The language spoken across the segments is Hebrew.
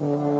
Oh.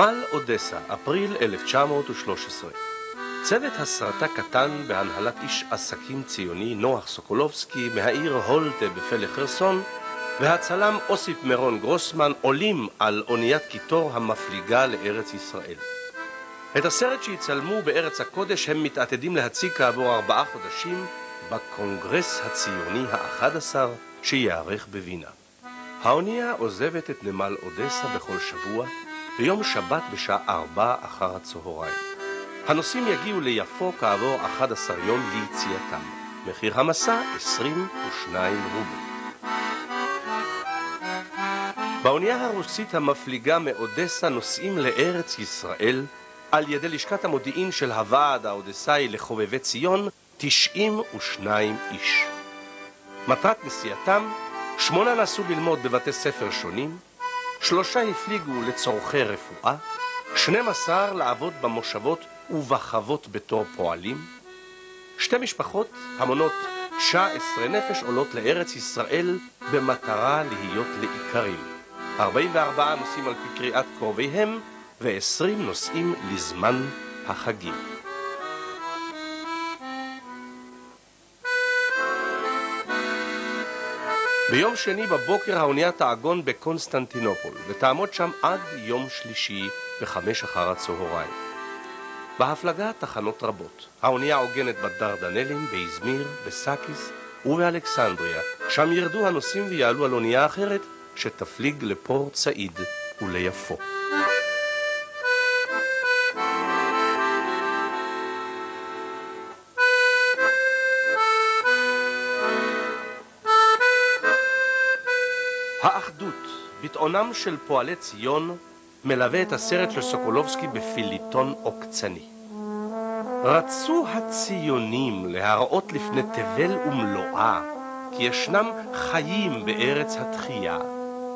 נמל אודסה, אפריל 1913. צוות הסרטה קטן בהנהלת איש עסקים ציוני נוח סוקולובסקי מהעיר הולטה בפלא חרסון והצלם אוסיף מירון גרוסמן עולים על אוניית קיטור המפליגה לארץ ישראל. את הסרט שיצלמו בארץ הקודש הם מתעתדים להציג כעבור ארבעה חודשים בקונגרס הציוני האחד עשר שייערך בווינה. האונייה עוזבת את נמל אודסה בכל שבוע ביום שבת בשעה ארבע אחר הצהריים. הנוסעים יגיעו ליפו כעבור 11 יום ליציאתם. מחיר המסע 22 רובל. באונייה הרוסית המפליגה מאודסה נוסעים לארץ ישראל על ידי לשכת המודיעין של הוועד האודסאי לחובבי ציון 92 איש. מטרת נסיעתם, שמונה נסעו ללמוד בבתי ספר שונים, שלושה הפליגו לצורכי רפואה, 12 לעבוד במושבות ובחוות בתור פועלים, שתי משפחות המונות 19 נפש עולות לארץ ישראל במטרה להיות לאיכרים. 44 נוסעים על פי קריאת קרוביהם ו-20 נוסעים לזמן החגים. ביום שני בבוקר האונייה תעגון בקונסטנטינופול, ותעמוד שם עד יום שלישי בחמש אחר הצהריים. בהפלגה תחנות רבות. האונייה עוגנת בדרדנלים, באזמיר, בסאקיס ובאלכסנדריה. שם ירדו הנוסעים ויעלו על אונייה אחרת שתפליג לפורט סעיד וליפו. ביטאונם של פועלי ציון, מלווה את הסרט של סוקולובסקי בפיליטון עוקצני. רצו הציונים להראות לפני תבל ומלואה כי ישנם חיים בארץ התחייה,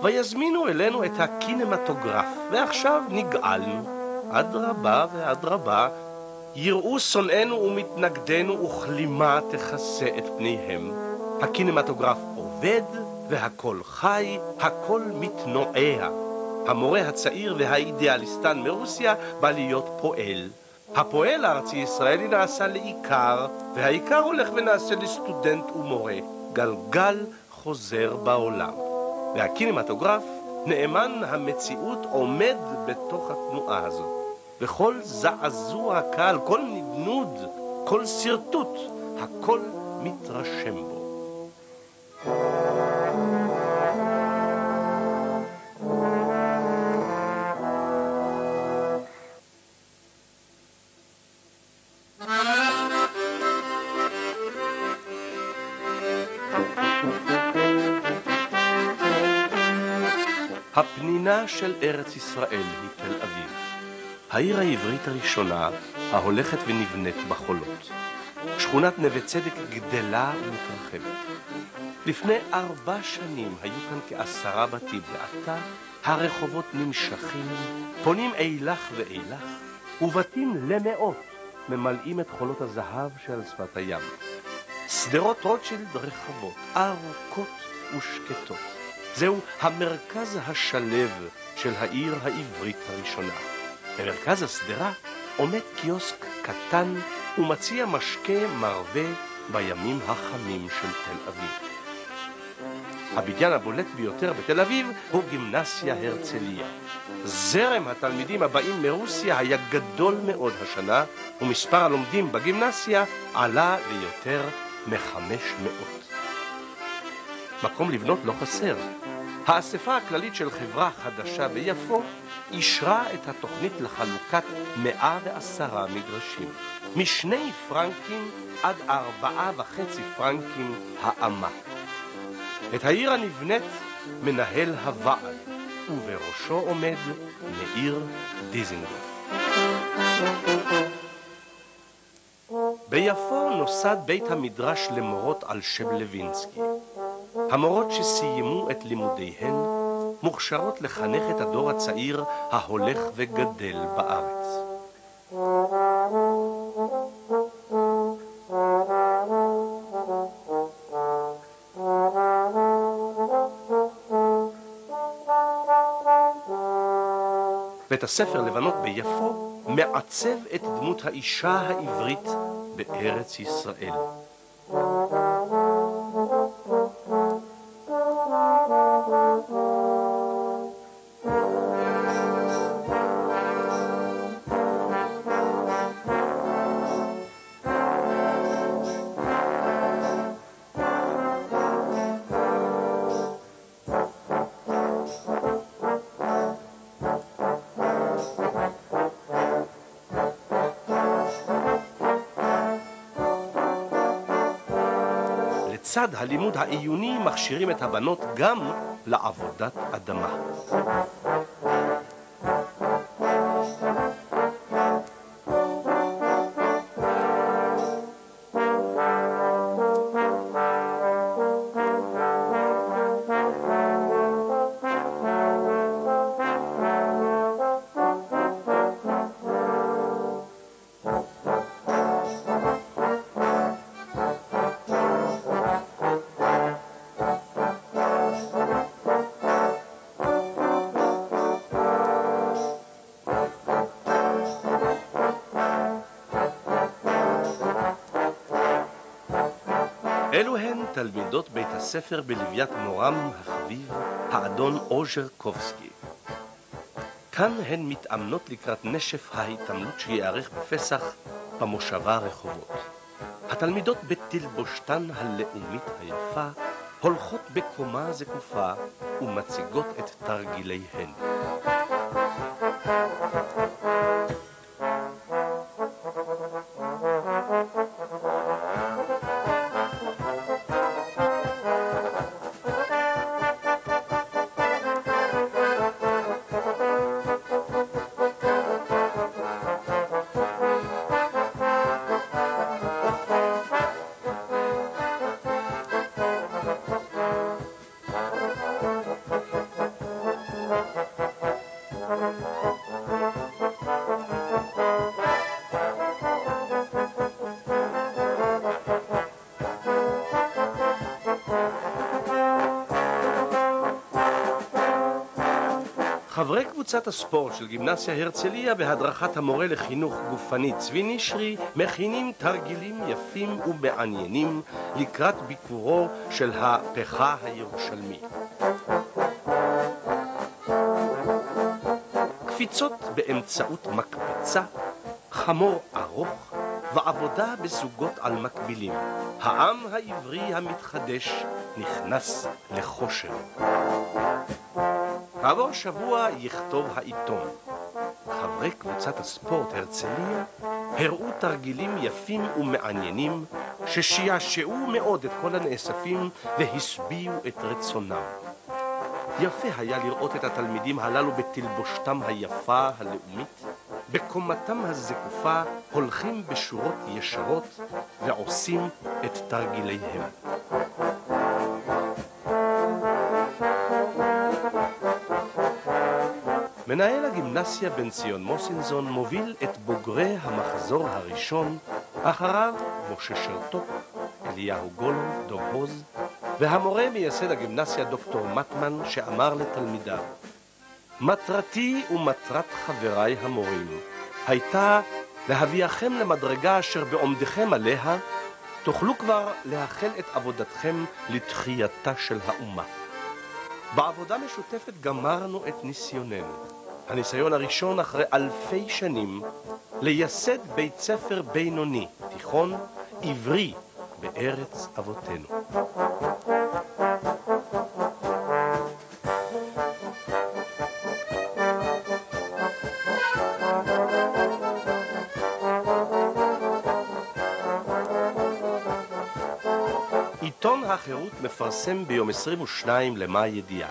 ויזמינו אלינו את הקינמטוגרף, ועכשיו נגאלנו. אדרבה ואדרבה, יראו שונאינו ומתנגדינו וכלימה תכסה את פניהם. הקינמטוגרף עובד, והכל חי, הכל מתנועע. המורה הצעיר והאידיאליסטן מרוסיה בא להיות פועל. הפועל הארצי-ישראלי נעשה לעיקר, והעיקר הולך ונעשה לסטודנט ומורה. גלגל חוזר בעולם. והקינמטוגרף, נאמן המציאות, עומד בתוך התנועה הזאת. וכל זעזוע קל, כל נדנוד, כל שרטוט, הכל מתרשם בו. הפנינה של ארץ ישראל היא תל אביב, העיר העברית הראשונה ההולכת ונבנית בחולות. שכונת נווה צדק גדלה ומתרחבת. לפני ארבע שנים היו כאן כעשרה בתים, ועתה הרחובות נמשכים פונים אילך ואילך, ובתים למאות ממלאים את חולות הזהב שעל שפת הים. שדרות רוטשילד רחבות, ארוכות ושקטות. זהו המרכז השלב של העיר העברית הראשונה. במרכז השדרה עומד קיוסק קטן ומציע משקה מרווה בימים החמים של תל אביב. הבניין הבולט ביותר בתל אביב הוא גימנסיה הרצליה. זרם התלמידים הבאים מרוסיה היה גדול מאוד השנה, ומספר הלומדים בגימנסיה עלה ליותר מחמש מאות. מקום לבנות לא חסר. האספה הכללית של חברה חדשה ביפו אישרה את התוכנית לחלוקת 110 מגרשים, משני פרנקים עד ארבעה וחצי פרנקים האמה. את העיר הנבנית מנהל הוועד, ובראשו עומד מאיר דיזינגוף. ביפו נוסד בית המדרש למורות על שם לוינסקי. המורות שסיימו את לימודיהן מוכשרות לחנך את הדור הצעיר ההולך וגדל בארץ. בית הספר לבנות ביפו מעצב את דמות האישה העברית בארץ ישראל. הלימוד העיוני מכשירים את הבנות גם לעבודת אדמה. תלמידות בית הספר בלוויית מורם החביב, האדון אוז'רקובסקי. כאן הן מתאמנות לקראת נשף ההתעמלות שייערך בפסח במושבה רחובות. התלמידות בתלבושתן הלאומית היפה הולכות בקומה זקופה ומציגות את תרגיליהן. קבוצת הספורט של גימנסיה הרצליה בהדרכת המורה לחינוך גופני צבי נשרי מכינים תרגילים יפים ומעניינים לקראת ביקורו של הפכה הירושלמי. קפיצות באמצעות מקפצה, חמור ארוך ועבודה בזוגות על מקבילים. העם העברי המתחדש נכנס לכושר. כעבור שבוע יכתוב העיתון. חברי קבוצת הספורט הרצליה הראו תרגילים יפים ומעניינים ששעשעו מאוד את כל הנאספים והשביעו את רצונם. יפה היה לראות את התלמידים הללו בתלבושתם היפה הלאומית, בקומתם הזקופה הולכים בשורות ישרות ועושים את תרגיליהם. מנהל הגימנסיה בן ציון מוסינזון מוביל את בוגרי המחזור הראשון, אחריו משה שרתוק, אליהו גולוב, דוב הוז, והמורה מייסד הגימנסיה דוקטור מטמן שאמר לתלמידיו מטרתי ומטרת חבריי המורים הייתה להביאכם למדרגה אשר בעומדכם עליה תוכלו כבר להחל את עבודתכם לתחייתה של האומה. בעבודה משותפת גמרנו את ניסיוננו. הניסיון הראשון אחרי אלפי שנים לייסד בית ספר בינוני, תיכון, עברי, בארץ אבותינו. עיתון החירות מפרסם ביום 22 למאי ידיעה.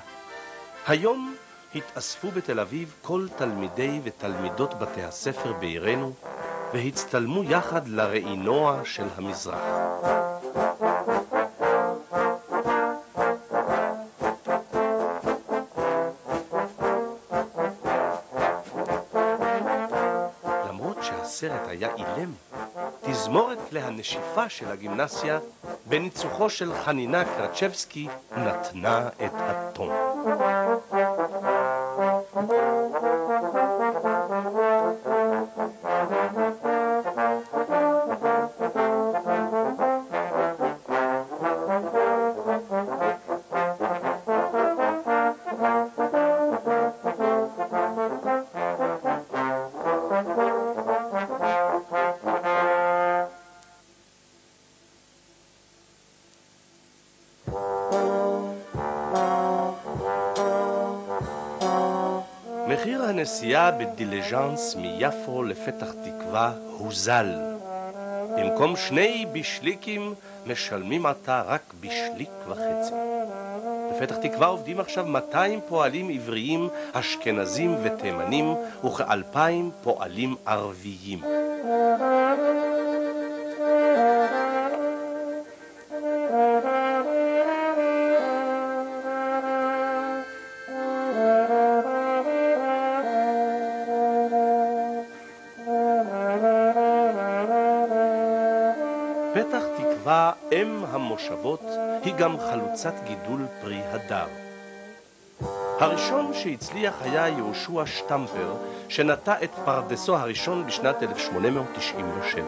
היום התאספו בתל אביב כל תלמידי ותלמידות בתי הספר בעירנו והצטלמו יחד לראינוע של המזרח. למרות שהסרט היה אילם, תזמורת כלי הנשיפה של הגימנסיה בניצוחו של חנינה קרצ'בסקי נתנה את הטון. Mm-hmm. הנסיעה בדיליז'אנס מיפו לפתח תקווה הוזל. במקום שני בישליקים משלמים עתה רק בישליק וחצי. בפתח תקווה עובדים עכשיו 200 פועלים עבריים, אשכנזים ותימנים, וכאלפיים פועלים ערביים. היא גם חלוצת גידול פרי הדר. הראשון שהצליח היה יהושע שטמפר, שנטע את פרדסו הראשון בשנת 1897.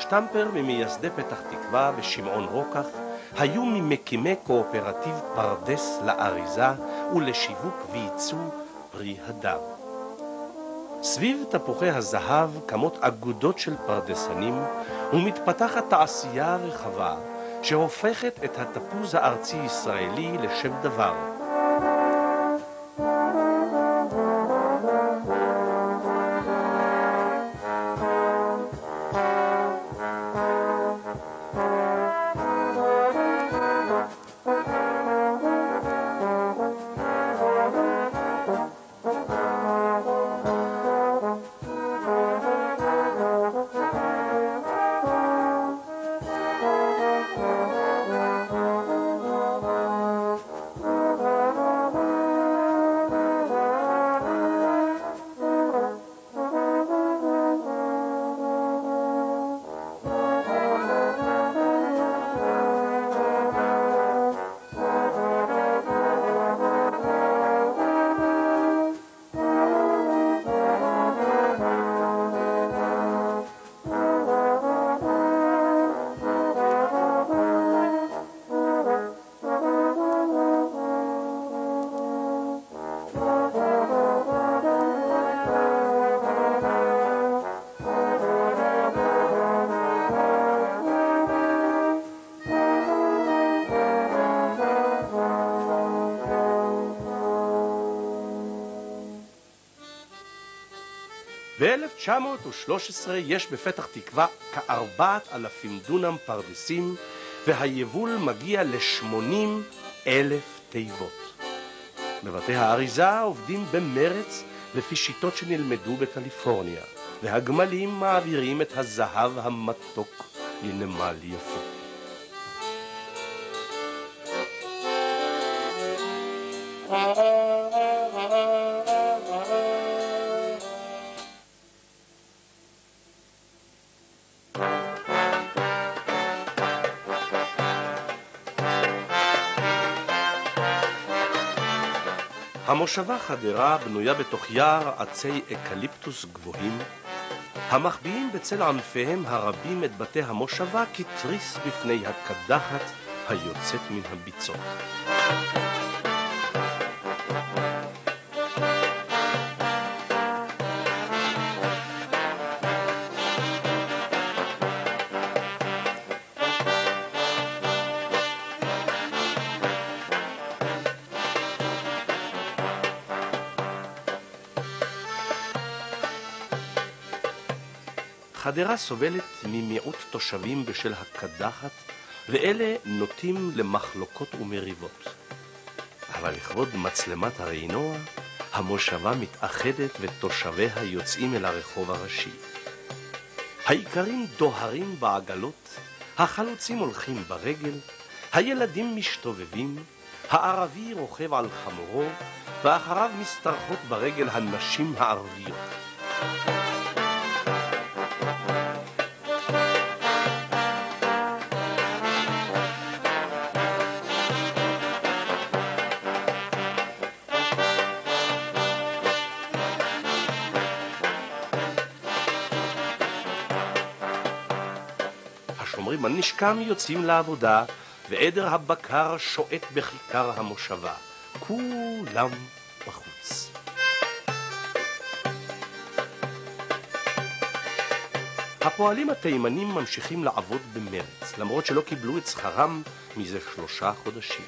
שטמפר ממייסדי פתח תקווה ושמעון רוקח היו ממקימי קואופרטיב פרדס לאריזה ולשיווק וייצוא פרי הדר. סביב תפוחי הזהב קמות אגודות של פרדסנים ומתפתחת תעשייה רחבה שהופכת את התפוז הארצי-ישראלי לשם דבר. ב-1913 יש בפתח תקווה כארבעת אלפים דונם פרדסים והיבול מגיע ל-80 אלף תיבות. בבתי האריזה עובדים במרץ לפי שיטות שנלמדו בקליפורניה, והגמלים מעבירים את הזהב המתוק לנמל יפו. המושבה חדרה בנויה בתוך יער עצי אקליפטוס גבוהים, המחביאים בצל ענפיהם הרבים את בתי המושבה כתריס בפני הקדחת היוצאת מן הביצות. סובלת ממיעוט תושבים בשל הקדחת, ואלה נוטים למחלוקות ומריבות. אבל לכבוד מצלמת הרעינוע, המושבה מתאחדת ותושביה יוצאים אל הרחוב הראשי. האיכרים דוהרים בעגלות, החלוצים הולכים ברגל, הילדים משתובבים, הערבי רוכב על חמורו, ואחריו משתרכות ברגל הנשים הערביות. נשקם יוצאים לעבודה, ועדר הבקר שועט בכיכר המושבה. כולם בחוץ. הפועלים התימנים ממשיכים לעבוד במרץ, למרות שלא קיבלו את שכרם מזה שלושה חודשים.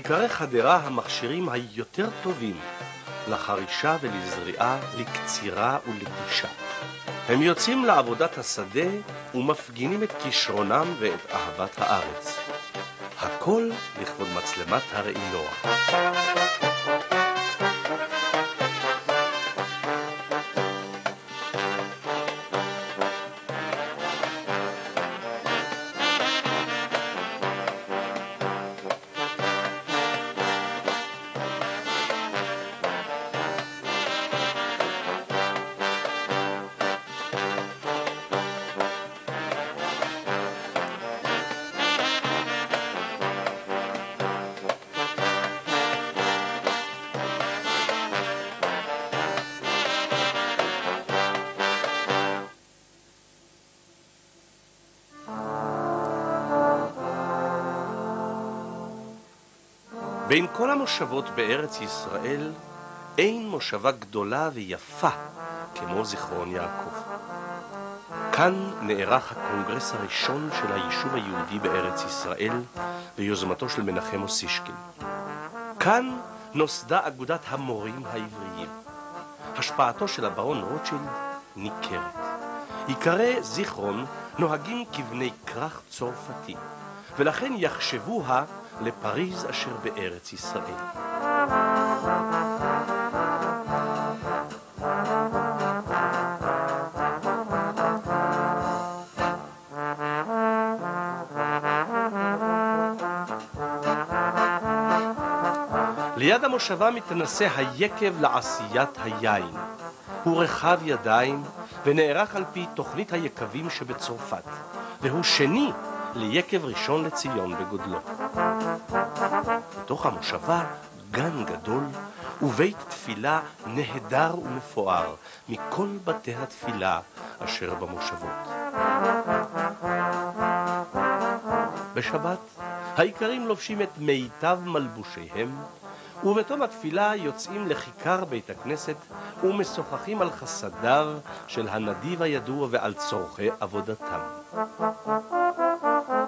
לעיקרי חדרה המכשירים היותר טובים לחרישה ולזריעה, לקצירה ולתישה. הם יוצאים לעבודת השדה ומפגינים את כישרונם ואת אהבת הארץ. הכל לכבוד מצלמת הראינוע. המושבות בארץ ישראל אין מושבה גדולה ויפה כמו זיכרון יעקב. כאן נערך הקונגרס הראשון של היישוב היהודי בארץ ישראל ביוזמתו של מנחם אוסישקין. כאן נוסדה אגודת המורים העבריים. השפעתו של הברון רוטשילד ניכרת. עיקרי זיכרון נוהגים כבני כרך צרפתי, ולכן יחשבוה לפריז אשר בארץ ישראל. ליד המושבה מתנשא היקב לעשיית היין. הוא רחב ידיים ונערך על פי תוכנית היקבים שבצרפת, והוא שני ליקב ראשון לציון בגודלו. בתוך המושבה גן גדול ובית תפילה נהדר ומפואר מכל בתי התפילה אשר במושבות. בשבת האיכרים לובשים את מיטב מלבושיהם ובתום התפילה יוצאים לכיכר בית הכנסת ומשוחחים על חסדיו של הנדיב הידוע ועל צורכי עבודתם.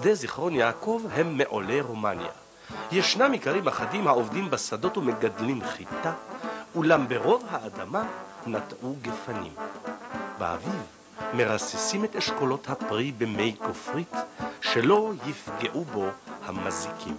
מייסדי זיכרון יעקב הם מעולי רומניה. ישנם איכרים אחדים העובדים בשדות ומגדלים חיטה, אולם ברוב האדמה נטעו גפנים. באביב מרססים את אשכולות הפרי במי גופרית, שלא יפגעו בו המזיקים.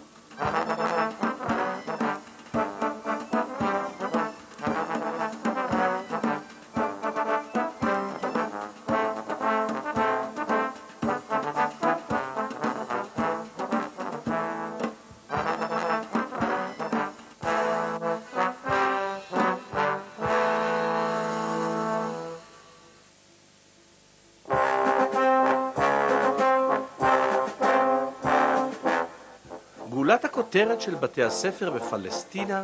הכותרת של בתי הספר בפלסטינה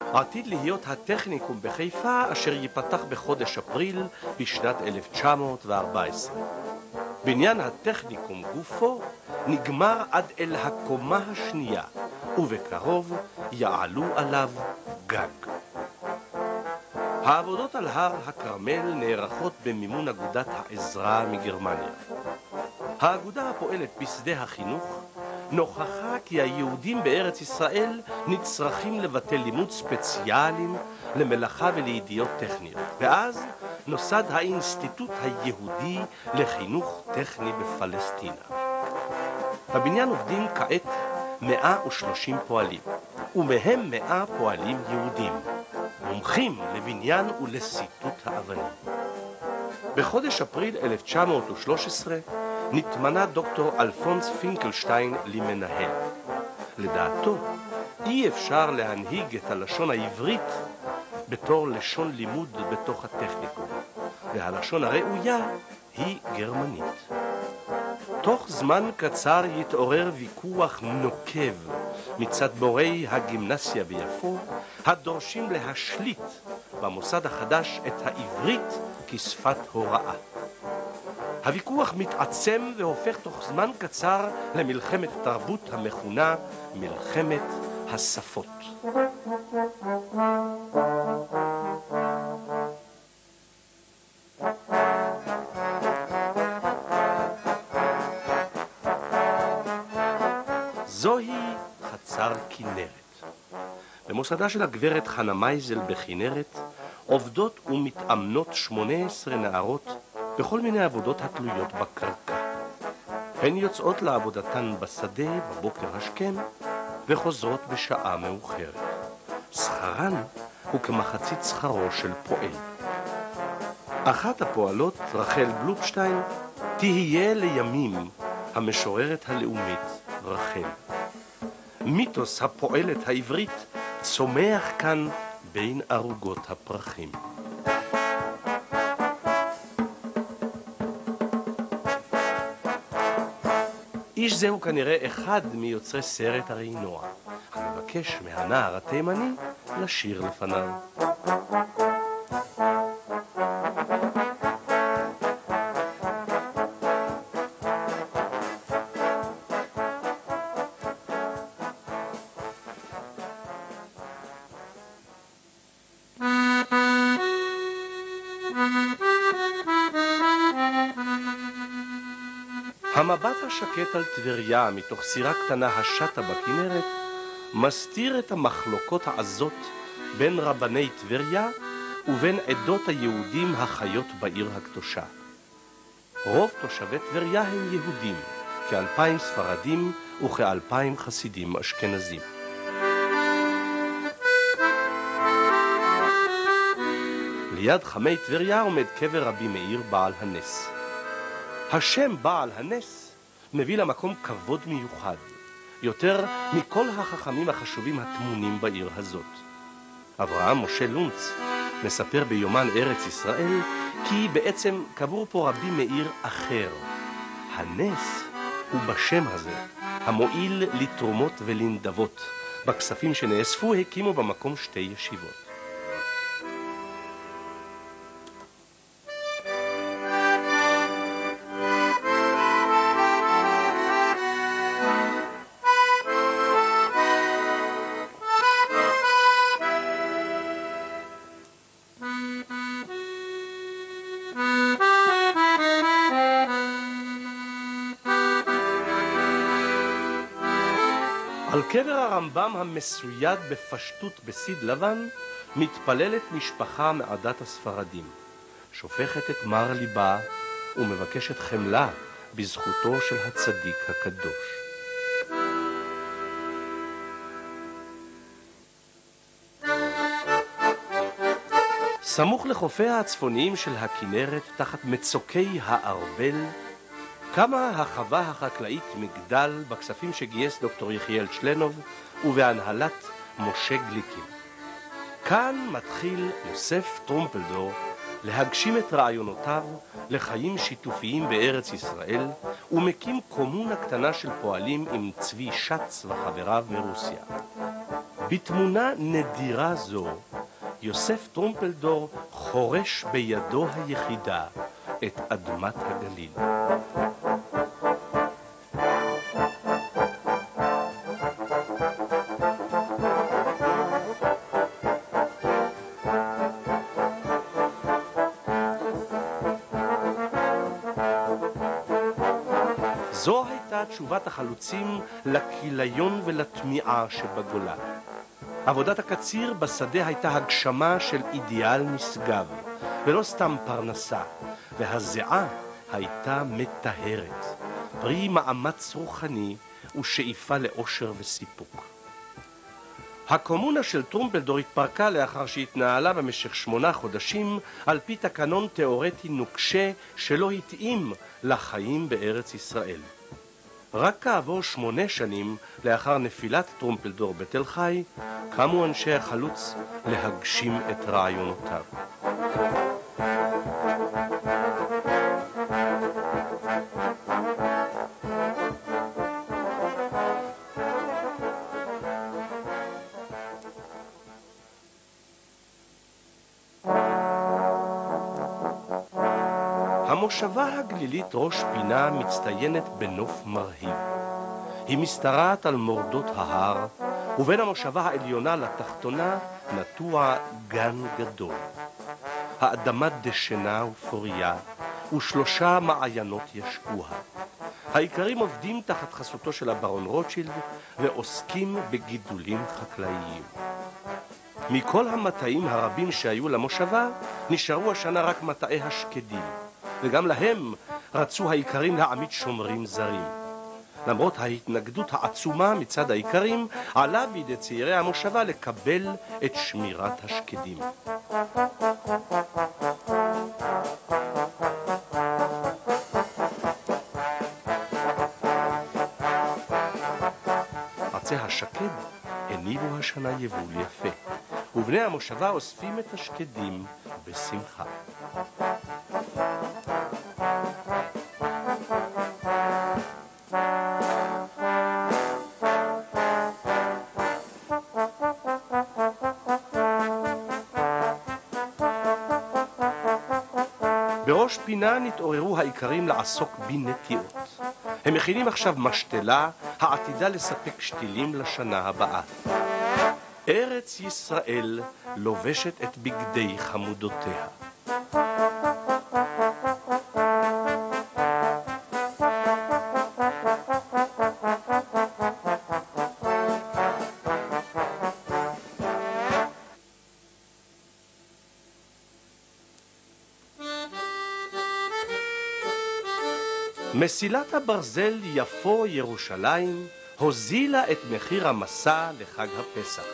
עתיד להיות הטכניקום בחיפה אשר ייפתח בחודש אפריל בשנת 1914. בניין הטכניקום גופו נגמר עד אל הקומה השנייה, ובקרוב יעלו עליו גג. העבודות על הר הכרמל נערכות במימון אגודת העזרה מגרמניה. האגודה הפועלת בשדה החינוך נוכחה כי היהודים בארץ ישראל נצרכים לבתי לימוד ספציאליים למלאכה ולידיעות טכניות. ואז נוסד האינסטיטוט היהודי לחינוך טכני בפלסטינה. בבניין עובדים כעת 130 פועלים, ומהם 100 פועלים יהודים, מומחים לבניין ולסיטוט האבנים. בחודש אפריל 1913 נתמנה דוקטור אלפונס פינקלשטיין למנהל. לדעתו, אי אפשר להנהיג את הלשון העברית בתור לשון לימוד בתוך הטכניקום, והלשון הראויה היא גרמנית. תוך זמן קצר יתעורר ויכוח נוקב מצד מורי הגימנסיה ביפו, הדורשים להשליט במוסד החדש את העברית כשפת הוראה. הוויכוח מתעצם והופך תוך זמן קצר למלחמת תרבות המכונה מלחמת השפות. זוהי חצר כנרת. במוסדה של הגברת חנה מייזל בכנרת עובדות ומתאמנות 18 נערות בכל מיני עבודות התלויות בקרקע. הן יוצאות לעבודתן בשדה בבוקר השכם וחוזרות בשעה מאוחרת. שכרן הוא כמחצית שכרו של פועל. אחת הפועלות, רחל בלופשטיין, תהיה לימים המשוררת הלאומית רחל. מיתוס הפועלת העברית צומח כאן בין ערוגות הפרחים. איש זה הוא כנראה אחד מיוצרי סרט הרעינוע, המבקש מהנער התימני לשיר לפניו. השקט על טבריה מתוך סירה קטנה השטה בכנרת מסתיר את המחלוקות העזות בין רבני טבריה ובין עדות היהודים החיות בעיר הקדושה. רוב תושבי טבריה הם יהודים, כאלפיים ספרדים וכאלפיים חסידים אשכנזים. ליד חמי טבריה עומד קבר רבי מאיר בעל הנס. השם בעל הנס מביא למקום כבוד מיוחד, יותר מכל החכמים החשובים הטמונים בעיר הזאת. אברהם משה לונץ מספר ביומן ארץ ישראל כי בעצם קבור פה רבי מאיר אחר. הנס הוא בשם הזה, המועיל לתרומות ולנדבות. בכספים שנאספו הקימו במקום שתי ישיבות. על קבר הרמב"ם המסויד בפשטות בסיד לבן מתפללת משפחה מעדת הספרדים, שופכת את מר ליבה ומבקשת חמלה בזכותו של הצדיק הקדוש. סמוך לחופיה הצפוניים של הכנרת, תחת מצוקי הארבל, קמה החווה החקלאית מגדל בכספים שגייס דוקטור יחיאל שלנוב ובהנהלת משה גליקין. כאן מתחיל יוסף טרומפלדור להגשים את רעיונותיו לחיים שיתופיים בארץ ישראל ומקים קומונה קטנה של פועלים עם צבי שץ וחבריו מרוסיה. בתמונה נדירה זו יוסף טרומפלדור חורש בידו היחידה את אדמת הגליל. תשובת החלוצים לכיליון ולתמיעה שבגולה. עבודת הקציר בשדה הייתה הגשמה של אידיאל נשגב, ולא סתם פרנסה, והזיעה הייתה מטהרת, פרי מאמץ רוחני ושאיפה לאושר וסיפוק. הקומונה של טרומפלדור התפרקה לאחר שהתנהלה במשך שמונה חודשים על פי תקנון תאורטי נוקשה שלא התאים לחיים בארץ ישראל. רק כעבור שמונה שנים לאחר נפילת טרומפלדור בתל חי, קמו אנשי החלוץ להגשים את רעיונותיו. המושבה הגלילית ראש פינה מצטיינת בנוף מרהיב. היא משתרעת על מורדות ההר, ובין המושבה העליונה לתחתונה נטוע גן גדול. האדמה דשנה ופוריה, ושלושה מעיינות ישקוה. האיכרים עובדים תחת חסותו של הברון רוטשילד ועוסקים בגידולים חקלאיים. מכל המטעים הרבים שהיו למושבה, נשארו השנה רק מטעי השקדים. וגם להם רצו האיכרים להעמיד שומרים זרים. למרות ההתנגדות העצומה מצד האיכרים, עלה בידי צעירי המושבה לקבל את שמירת השקדים. עצי השקד הניבו השנה יבול יפה, ובני המושבה אוספים את השקדים בשמחה. בראש פינה נתעוררו האיכרים לעסוק בנטיעות. הם מכינים עכשיו משתלה העתידה לספק שתילים לשנה הבאה. ארץ ישראל לובשת את בגדי חמודותיה. מסילת הברזל יפו ירושלים הוזילה את מחיר המסע לחג הפסח.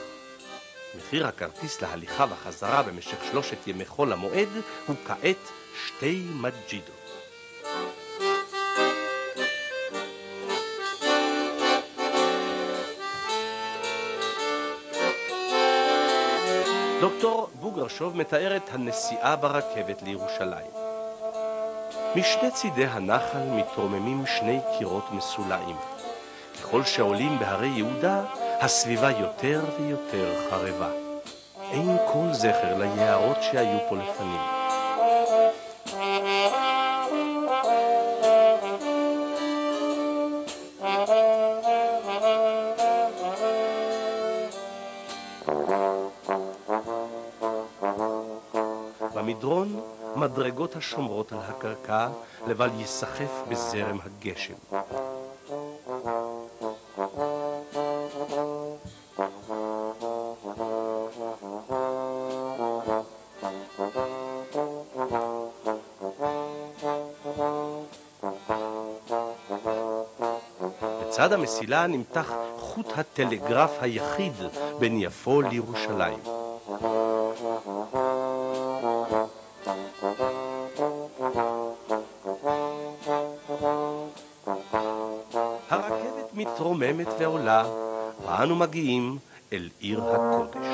מחיר הכרטיס להליכה וחזרה במשך שלושת ימי חול המועד הוא כעת שתי מג'ידות. דוקטור בוגרשוב מתאר את הנסיעה ברכבת לירושלים. משני צידי הנחל מתרוממים שני קירות מסולאים. ככל שעולים בהרי יהודה, הסביבה יותר ויותר חרבה. אין כל זכר ליערות שהיו פה לפנים. במדרון מדרגות השומרות על הקרקע, לבל ייסחף בזרם הגשם. בצד המסילה נמתח חוט הטלגרף היחיד בין יפו לירושלים. מתרוממת ועולה, ואנו מגיעים אל עיר הקודש.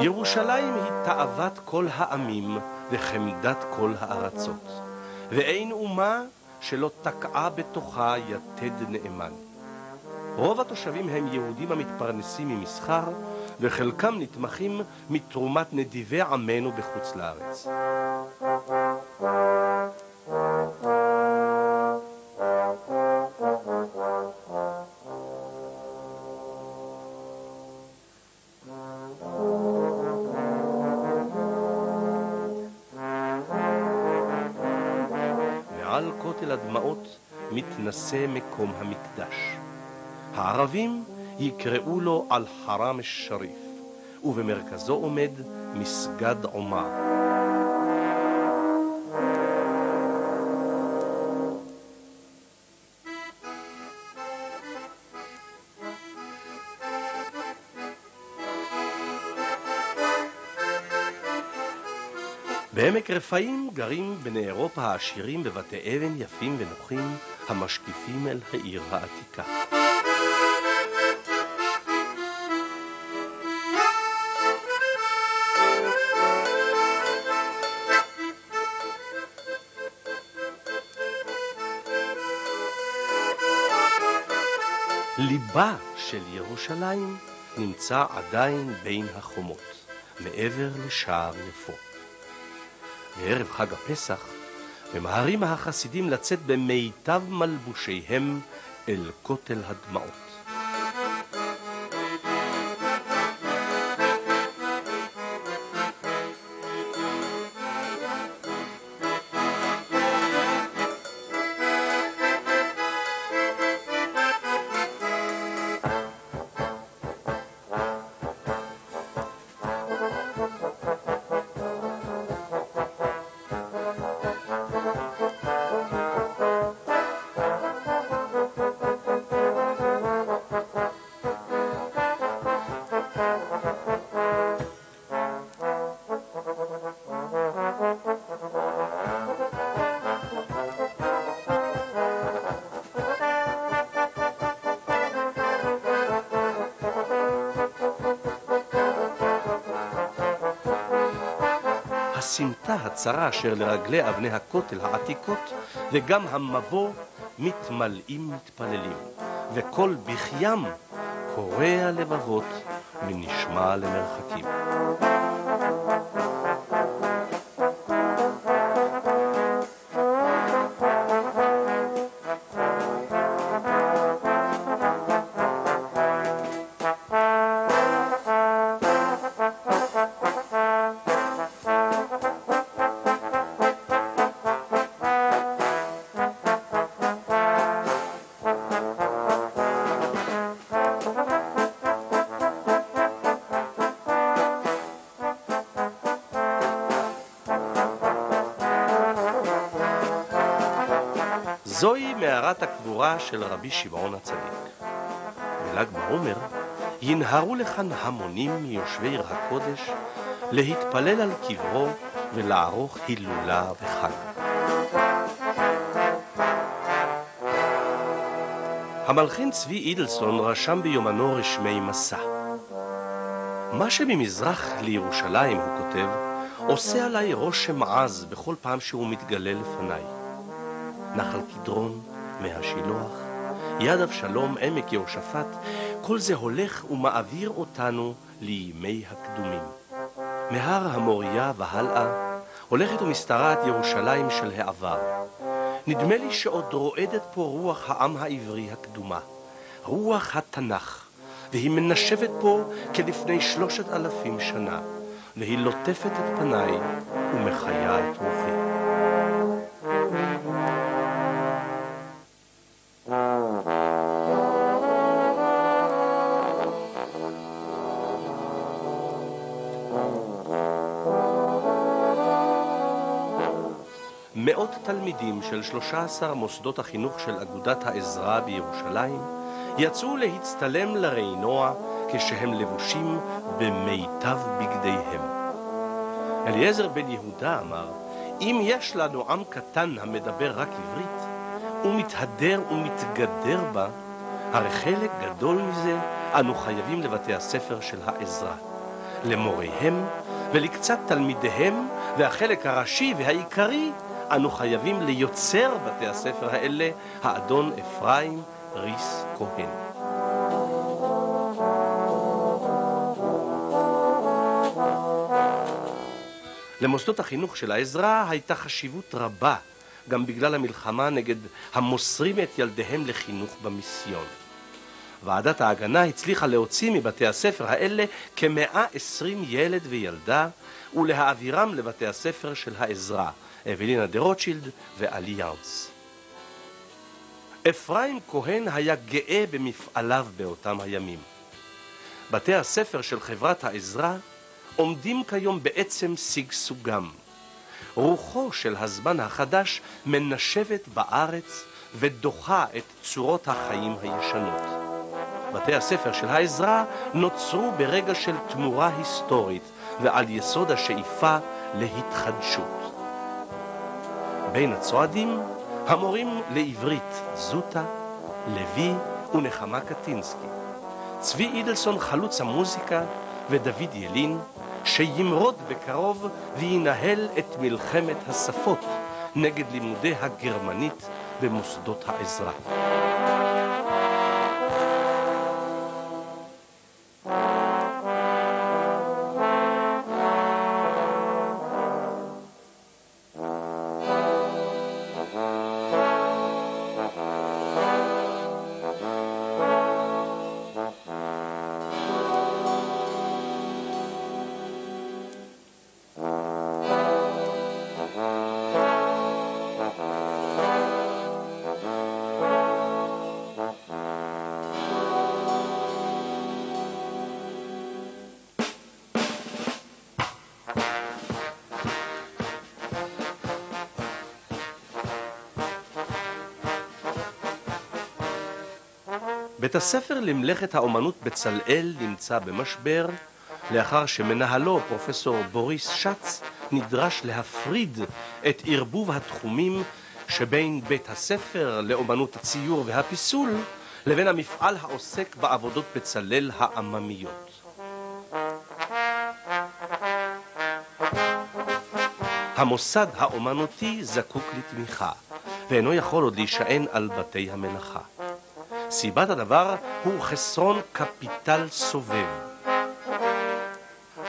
ירושלים היא תאוות כל העמים וחמדת כל הארצות, ואין אומה שלא תקעה בתוכה יתד נאמן. רוב התושבים הם יהודים המתפרנסים ממסחר, וחלקם נתמכים מתרומת נדיבי עמנו בחוץ לארץ. מתנשא מקום המקדש. הערבים יקראו לו אל-חרם א-שריף, ובמרכזו עומד מסגד עומר. בעמק רפאים גרים בני אירופה העשירים בבתי אבן יפים ונוחים המשקיפים אל העיר העתיקה. ליבה של ירושלים נמצא עדיין בין החומות, מעבר לשער יפו. בערב חג הפסח ממהרים החסידים לצאת במיטב מלבושיהם אל כותל הדמעות. הצרה אשר לרגלי אבני הכותל העתיקות וגם המבוא מתמלאים מתפללים, וכל בכיים קורע לבבות מנשמע למרחקים. זוהי מערת הקבורה של רבי שמעון הצדיק. בל"ג בעומר ינהרו לכאן המונים מיושבי עיר הקודש להתפלל על קברו ולערוך הילולה וחג. המלחין צבי אידלסון רשם ביומנו רשמי מסע. מה שממזרח לירושלים, הוא כותב, עושה עליי רושם עז בכל פעם שהוא מתגלה לפניי. נחל קדרון, מי השילוח, יד אבשלום, עמק יהושפט, כל זה הולך ומעביר אותנו לימי הקדומים. מהר המוריה והלאה הולכת ומשתרעת ירושלים של העבר. נדמה לי שעוד רועדת פה רוח העם העברי הקדומה, רוח התנ"ך, והיא מנשבת פה כלפני שלושת אלפים שנה, והיא לוטפת את פניי ומחיה את רוחי. תלמידים של 13 מוסדות החינוך של אגודת העזרה בירושלים יצאו להצטלם לרעינוע כשהם לבושים במיטב בגדיהם. אליעזר בן יהודה אמר, אם יש לנו עם קטן המדבר רק עברית, ומתהדר ומתגדר בה, הרי חלק גדול מזה אנו חייבים לבתי הספר של העזרה, למוריהם ולקצת תלמידיהם, והחלק הראשי והעיקרי אנו חייבים ליוצר בתי הספר האלה, האדון אפרים ריס כהן. למוסדות החינוך של העזרה הייתה חשיבות רבה, גם בגלל המלחמה נגד המוסרים את ילדיהם לחינוך במיסיון. ועדת ההגנה הצליחה להוציא מבתי הספר האלה כ-120 ילד וילדה ולהעבירם לבתי הספר של העזרה, אבלינה דה רוטשילד ואליאנס. אפרים כהן היה גאה במפעליו באותם הימים. בתי הספר של חברת העזרה עומדים כיום בעצם שגשוגם. רוחו של הזמן החדש מנשבת בארץ ודוחה את צורות החיים הישנות. בתי הספר של העזרה נוצרו ברגע של תמורה היסטורית ועל יסוד השאיפה להתחדשות. בין הצועדים המורים לעברית זוטה, לוי ונחמה קטינסקי, צבי אידלסון חלוץ המוזיקה ודוד ילין, שימרוד בקרוב וינהל את מלחמת השפות נגד לימודי הגרמנית במוסדות העזרה. בית הספר למלאכת האומנות בצלאל נמצא במשבר, לאחר שמנהלו, פרופסור בוריס שץ, נדרש להפריד את ערבוב התחומים שבין בית הספר לאומנות הציור והפיסול לבין המפעל העוסק בעבודות בצלאל העממיות. המוסד האומנותי זקוק לתמיכה, ואינו יכול עוד להישען על בתי המלאכה. סיבת הדבר הוא חסרון קפיטל סובב.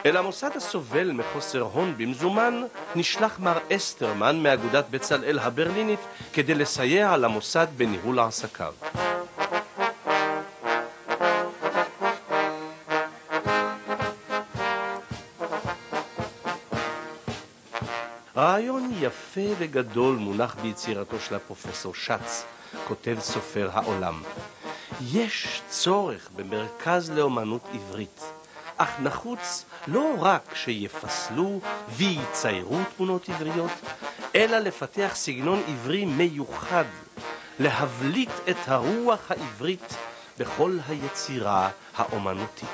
אל המוסד הסובל מחוסר הון במזומן נשלח מר אסטרמן מאגודת בצלאל הברלינית כדי לסייע למוסד בניהול עסקיו. רעיון יפה וגדול מונח ביצירתו של הפרופסור שץ, כותב סופר העולם. יש צורך במרכז לאומנות עברית, אך נחוץ לא רק שיפסלו וייציירו תמונות עבריות, אלא לפתח סגנון עברי מיוחד, להבליט את הרוח העברית בכל היצירה האומנותית.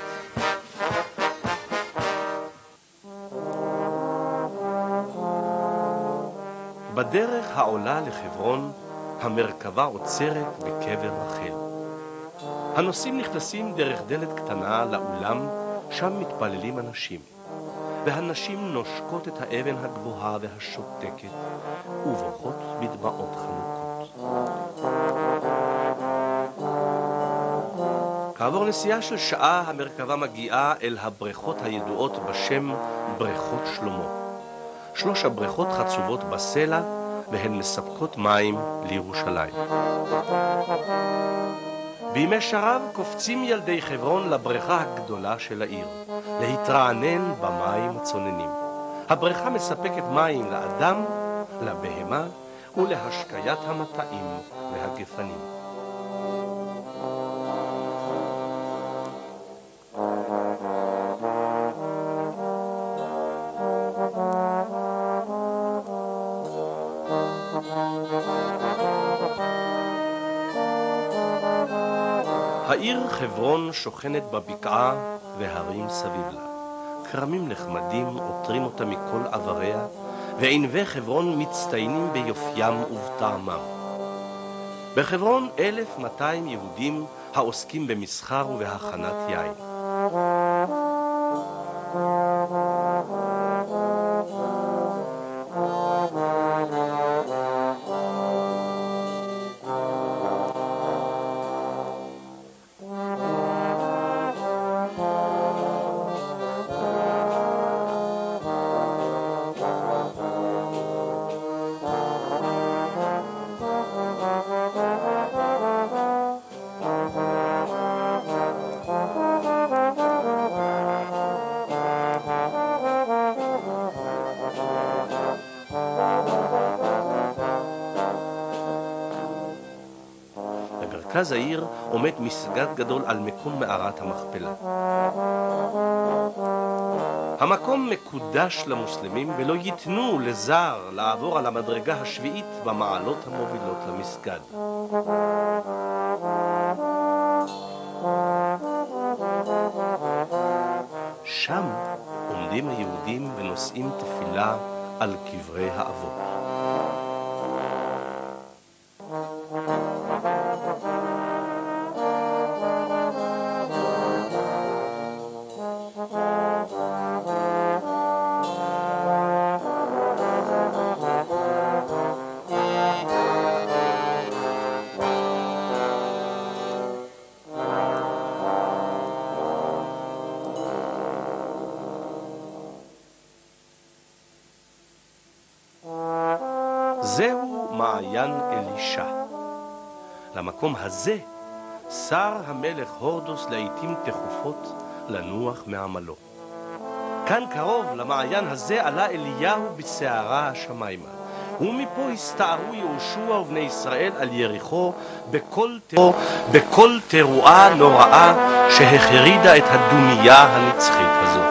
בדרך העולה לחברון, המרכבה עוצרת בקבר רחל. הנוסעים נכנסים דרך דלת קטנה לאולם, שם מתפללים אנשים. והנשים נושקות את האבן הגבוהה והשותקת, ובוכות בדמעות חנוקות. כעבור נסיעה של שעה המרכבה מגיעה אל הבריכות הידועות בשם בריכות שלמה. שלוש הבריכות חצובות בסלע והן מספקות מים לירושלים. בימי שרב קופצים ילדי חברון לבריכה הגדולה של העיר, להתרענן במים הצוננים. הבריכה מספקת מים לאדם, לבהמה ולהשקיית המטעים והגפנים. חברון שוכנת בבקעה והרים סביב לה. כרמים נחמדים עוטרים אותה מכל עבריה, וענבי חברון מצטיינים ביופיים ובטעמם. בחברון 1,200 יהודים העוסקים במסחר ובהכנת יין. במרכז העיר עומד מסגד גדול על מקום מערת המכפלה. המקום מקודש למוסלמים ולא ייתנו לזר לעבור על המדרגה השביעית במעלות המובילות למסגד. שם עומדים היהודים ונושאים תפילה על קברי האבות. למקום הזה שר המלך הורדוס לעתים תכופות לנוח מעמלו. כאן קרוב למעיין הזה עלה אליהו בסערה השמיימה. ומפה הסתערו יהושע ובני ישראל על יריחו בכל, תר... בכל תרועה נוראה שהחרידה את הדומייה הנצחית הזאת.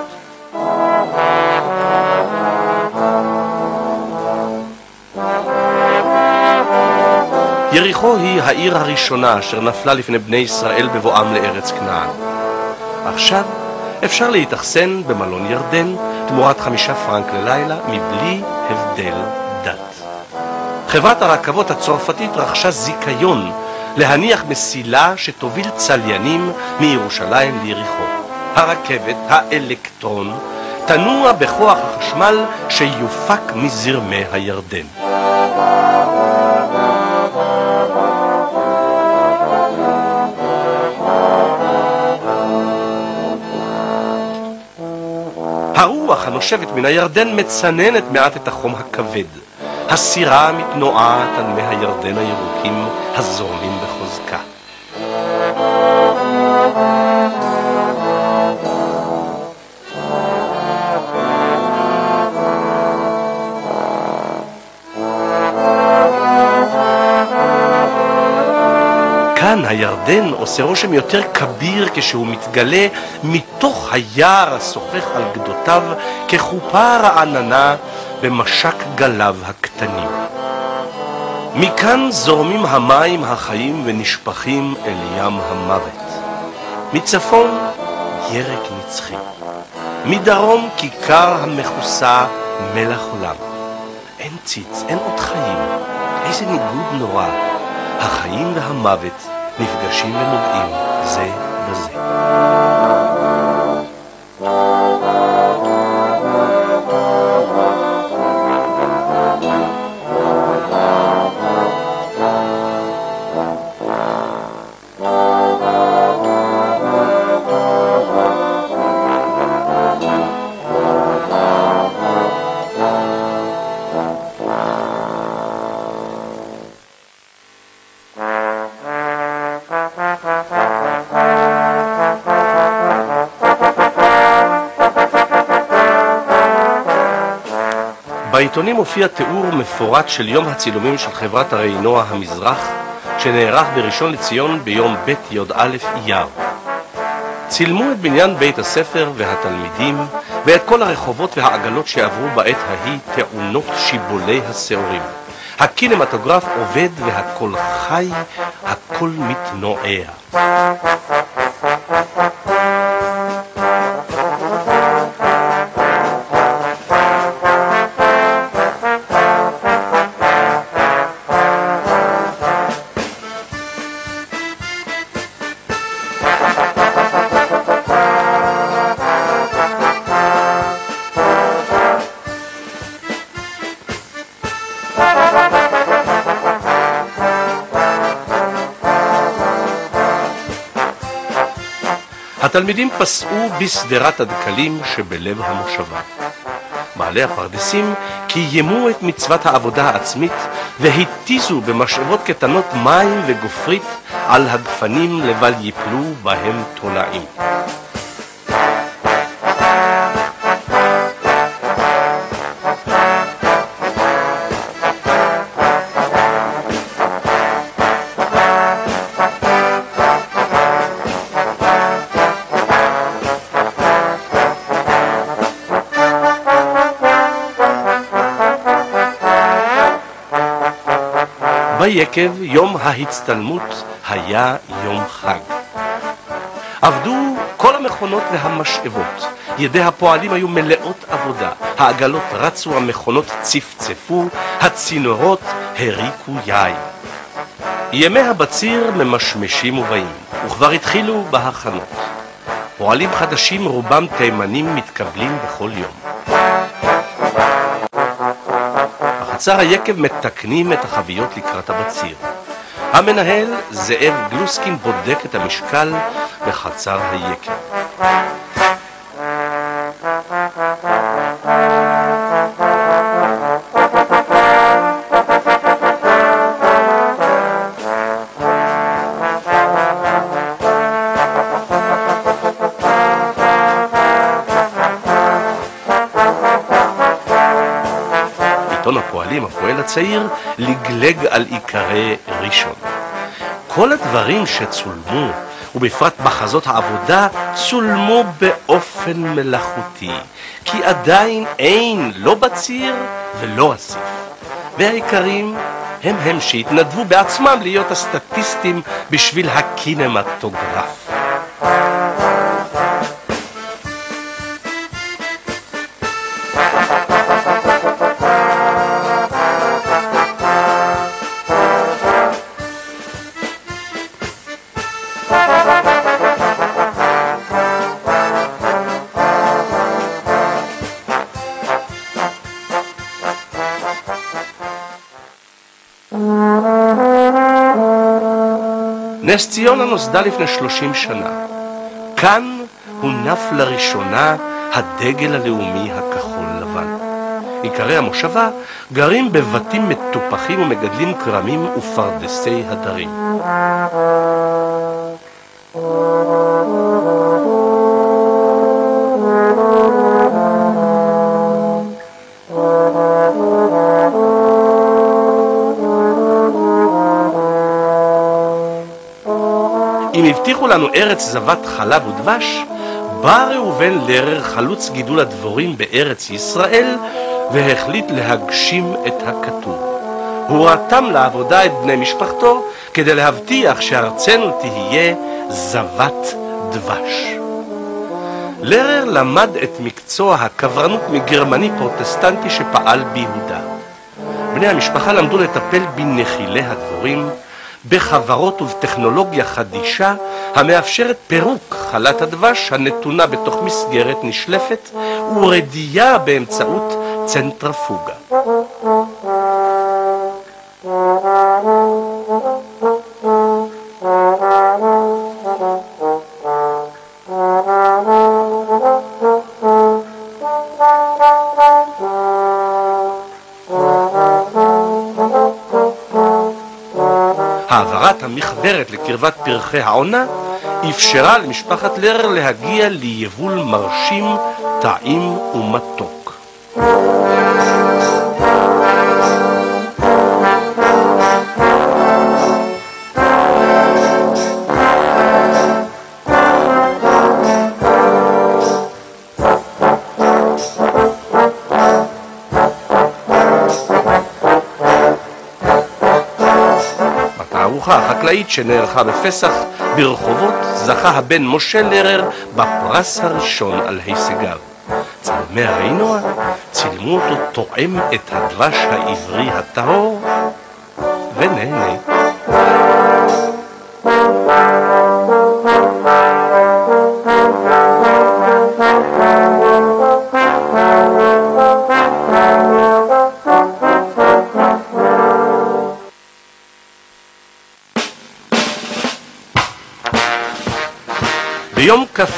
יריחו היא העיר הראשונה אשר נפלה לפני בני ישראל בבואם לארץ כנען. עכשיו אפשר להתאכסן במלון ירדן תמורת חמישה פרנק ללילה מבלי הבדל דת. חברת הרכבות הצרפתית רכשה זיכיון להניח מסילה שתוביל צליינים מירושלים ליריחו. הרכבת, האלקטרון, תנוע בכוח החשמל שיופק מזרמי הירדן. הנושבת מן הירדן מצננת מעט את החום הכבד. הסירה מתנועת על מי הירדן הירוקים הזורמים בחוזקה. כאן הירדן עושה רושם יותר כביר כשהוא מתגלה מתוך היער השוחך על גדותיו כחופה רעננה במשק גליו הקטנים. מכאן זורמים המים החיים ונשפכים אל ים המוות. מצפון ירק נצחי, מדרום כיכר המכוסה מלח עולם. אין ציץ, אין עוד חיים, איזה ניגוד נורא. החיים והמוות נפגשים ונוגעים זה בזה. בעיתונים הופיע תיאור מפורט של יום הצילומים של חברת הרעינוע המזרח, שנערך בראשון לציון ביום ב' י"א אייר. צילמו את בניין בית הספר והתלמידים ואת כל הרחובות והעגלות שעברו בעת ההיא טעונות שיבולי השעורים. הקינמטוגרף עובד והכל חי, הכל מתנועע. התלמידים פסעו בשדרת הדקלים שבלב המושבה. בעלי הפרדסים קיימו את מצוות העבודה העצמית והתיזו במשאבות קטנות מים וגופרית על הגפנים לבל יפלו בהם תולעים. ביקב יום ההצטלמות היה יום חג. עבדו כל המכונות והמשאבות, ידי הפועלים היו מלאות עבודה, העגלות רצו, המכונות צפצפו, הצינורות הריקו יין. ימי הבציר ממשמשים ובאים, וכבר התחילו בהכנות. פועלים חדשים, רובם תימנים, מתקבלים בכל יום. בחצר היקב מתקנים את החביות לקראת הבציר. המנהל, זאב גלוסקין, בודק את המשקל בחצר היקב. הצעיר, לגלג על עיקרי ראשון. כל הדברים שצולמו, ובפרט מחזות העבודה, צולמו באופן מלאכותי, כי עדיין אין לא בציר ולא אסיף. והעיקרים הם הם שהתנדבו בעצמם להיות הסטטיסטים בשביל הקינמטוגרף. נס ציונה נוסדה לפני שלושים שנה. כאן הונף לראשונה הדגל הלאומי הכחול לבן. עיקרי המושבה גרים בבתים מטופחים ומגדלים כרמים ופרדסי הדרים. הבטיחו לנו ארץ זבת חלב ודבש, בא ראובן לרר, חלוץ גידול הדבורים בארץ ישראל, והחליט להגשים את הכתוב. הוא רתם לעבודה את בני משפחתו כדי להבטיח שארצנו תהיה זבת דבש. לרר למד את מקצוע הקברנות מגרמני פרוטסטנטי שפעל ביהודה. בני המשפחה למדו לטפל בנחילי הדבורים, בחברות ובטכנולוגיה חדישה המאפשרת פירוק חלת הדבש הנתונה בתוך מסגרת נשלפת ורדייה באמצעות צנטרפוגה. העברת המכוורת לקרבת פרחי העונה אפשרה למשפחת לרר להגיע ליבול מרשים, טעים ומתוק. החקלאית שנערכה בפסח ברחובות זכה הבן משה לרר בפרס הראשון על הישגיו. צלמי הראינוע צילמו אותו טועם את הדבש העברי הטהור ונהנה.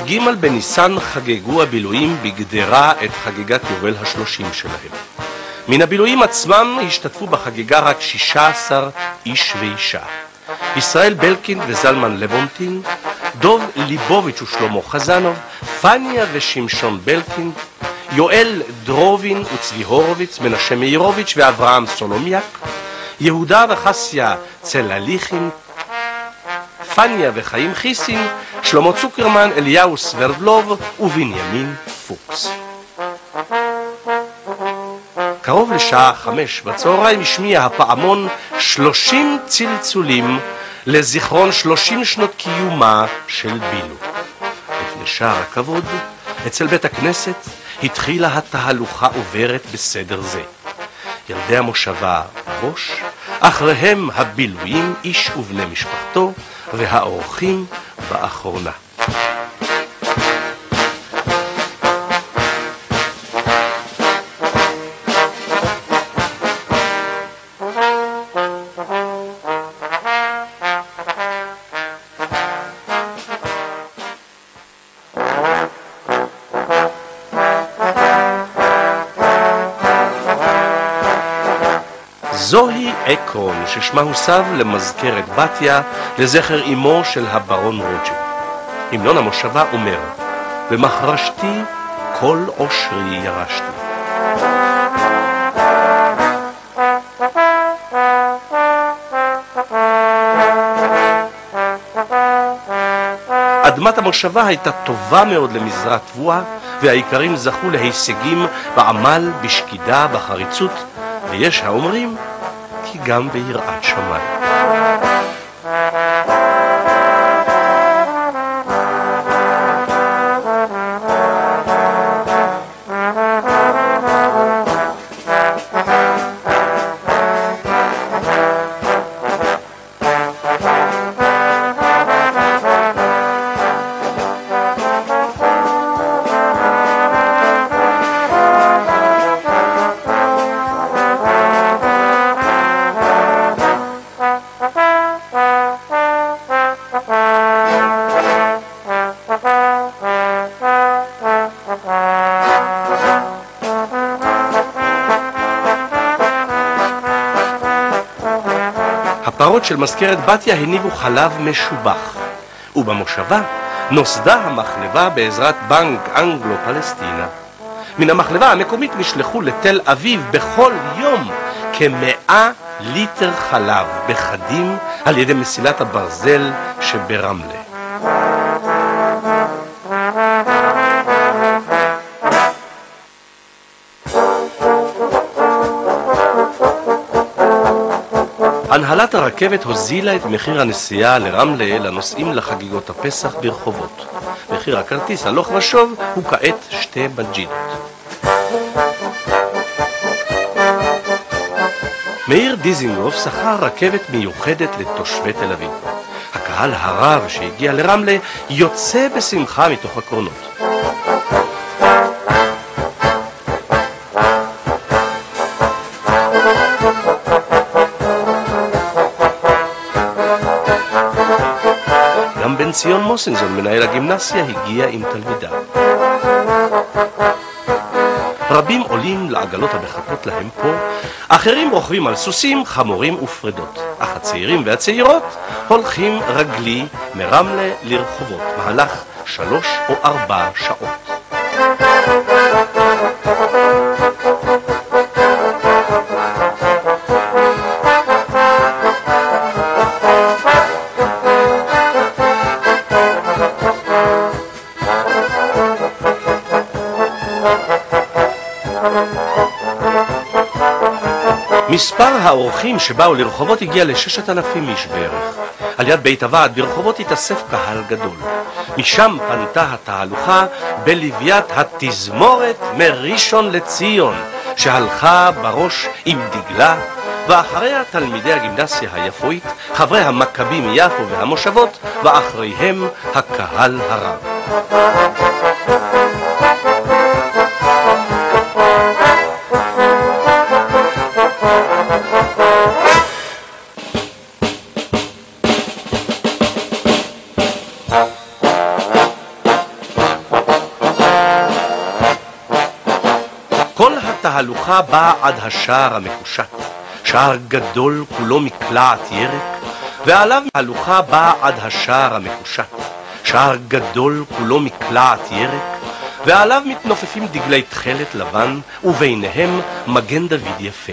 ביום כ"ג בניסן חגגו הבילויים בגדרה את חגיגת יובל השלושים שלהם. מן הבילויים עצמם השתתפו בחגיגה רק 16 איש ואישה. ישראל בלקין וזלמן לבונטין, דוב ליבוביץ' ושלמה חזנוב, פניה ושמשון בלקין, יואל דרובין וצבי הורוביץ, מנשה מאירוביץ' ואברהם סולומיאק, יהודה וחסיה צלליכין, פניה וחיים חיסין, שלמה צוקרמן, אליהו סברדלוב ובנימין פוקס. קרוב לשעה חמש בצהריים השמיע הפעמון שלושים צלצולים לזיכרון שלושים שנות קיומה של בילו. לפני שער הכבוד, אצל בית הכנסת, התחילה התהלוכה עוברת בסדר זה. ילדי המושבה בראש, אחריהם הבילויים, איש ובני משפחתו, והאורחים באחרונה. עקרון ששמה הוסב למזכרת בתיה לזכר אמו של הברון רוטשילד. המנון המושבה אומר, במחרשתי כל עושרי ירשתי. אדמת המושבה הייתה טובה מאוד למזרע תבואה, והאיכרים זכו להישגים בעמל, בשקידה, בחריצות, ויש האומרים גם ביראת שמיים. של מזכרת בתיה הניבו חלב משובח, ובמושבה נוסדה המחלבה בעזרת בנק אנגלו-פלסטינה. מן המחלבה המקומית נשלחו לתל אביב בכל יום כמאה ליטר חלב בחדים על ידי מסילת הברזל שברמלה. הנהלת הרכבת הוזילה את מחיר הנסיעה לרמלה לנוסעים לחגיגות הפסח ברחובות. מחיר הכרטיס הלוך ושוב הוא כעת שתי בג'ינות. מאיר דיזינגוף שכר רכבת מיוחדת לתושבי תל אביב. הקהל הרב שהגיע לרמלה יוצא בשמחה מתוך הקרונות. ציון מוסנזון, מנהל הגימנסיה, הגיע עם תלמידיו. רבים עולים לעגלות המחכות להם פה, אחרים רוכבים על סוסים, חמורים ופרדות, אך הצעירים והצעירות הולכים רגלי מרמלה לרחובות, מהלך שלוש או ארבע שעות. מספר האורחים שבאו לרחובות הגיע לששת אלפים איש בערך. על יד בית הוועד ברחובות התאסף קהל גדול. משם פנתה התהלוכה בלוויית התזמורת מראשון לציון, שהלכה בראש עם דגלה, ואחריה תלמידי הגימנסיה היפואית, חברי המכבים מיפו והמושבות, ואחריהם הקהל הרב. התהלוכה באה עד השער המקושט, שער גדול כולו מקלעת ירק, ועליו התהלוכה באה עד השער המקושט, שער גדול כולו מקלעת ירק, ועליו מתנופפים דגלי תכלת לבן, וביניהם מגן דוד יפה.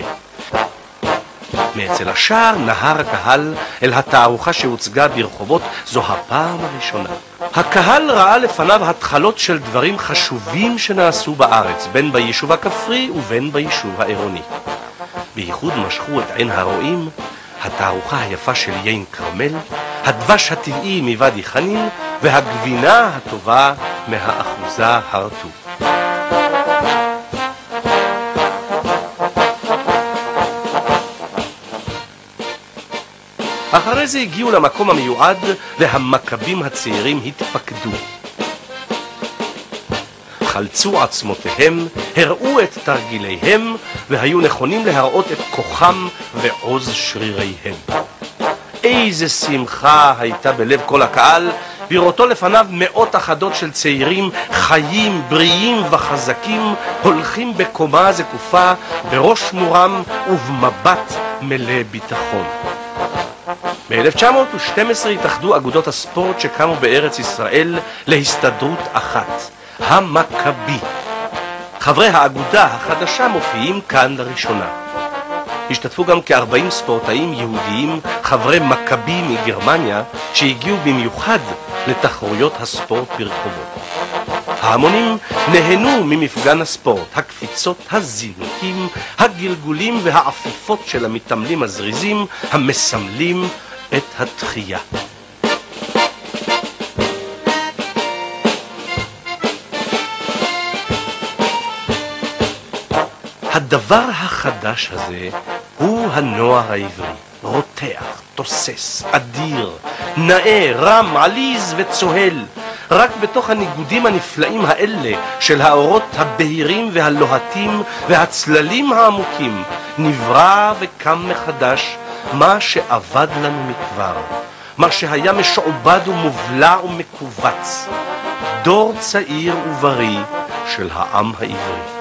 מאצל השער נהר הקהל אל התערוכה שהוצגה ברחובות זו הפעם הראשונה. הקהל ראה לפניו התחלות של דברים חשובים שנעשו בארץ, בין ביישוב הכפרי ובין ביישוב העירוני. בייחוד משכו את עין הרועים התערוכה היפה של יין כרמל, הדבש הטבעי מוואדי חנין והגבינה הטובה מהאחוזה הרטוב. אחרי זה הגיעו למקום המיועד והמכבים הצעירים התפקדו. חלצו עצמותיהם, הראו את תרגיליהם, והיו נכונים להראות את כוחם ועוז שריריהם. איזה שמחה הייתה בלב כל הקהל בראותו לפניו מאות אחדות של צעירים חיים, בריאים וחזקים הולכים בקומה זקופה, בראש מורם ובמבט מלא ביטחון. ב-1912 התאחדו אגודות הספורט שקמו בארץ ישראל להסתדרות אחת, המכבי. חברי האגודה החדשה מופיעים כאן לראשונה. השתתפו גם כ-40 ספורטאים יהודיים, חברי מכבי מגרמניה, שהגיעו במיוחד לתחרויות הספורט ברחובות. ההמונים נהנו ממפגן הספורט, הקפיצות, הזינוקים, הגלגולים והעפיפות של המתעמלים הזריזים, המסמלים את התחייה. הדבר החדש הזה הוא הנוער העברי, רותח, תוסס, אדיר, נאה, רם, עליז וצוהל. רק בתוך הניגודים הנפלאים האלה של האורות הבהירים והלוהטים והצללים העמוקים נברא וקם מחדש מה שאבד לנו מכבר, מה שהיה משועבד ומובלע ומכווץ, דור צעיר ובריא של העם העברי.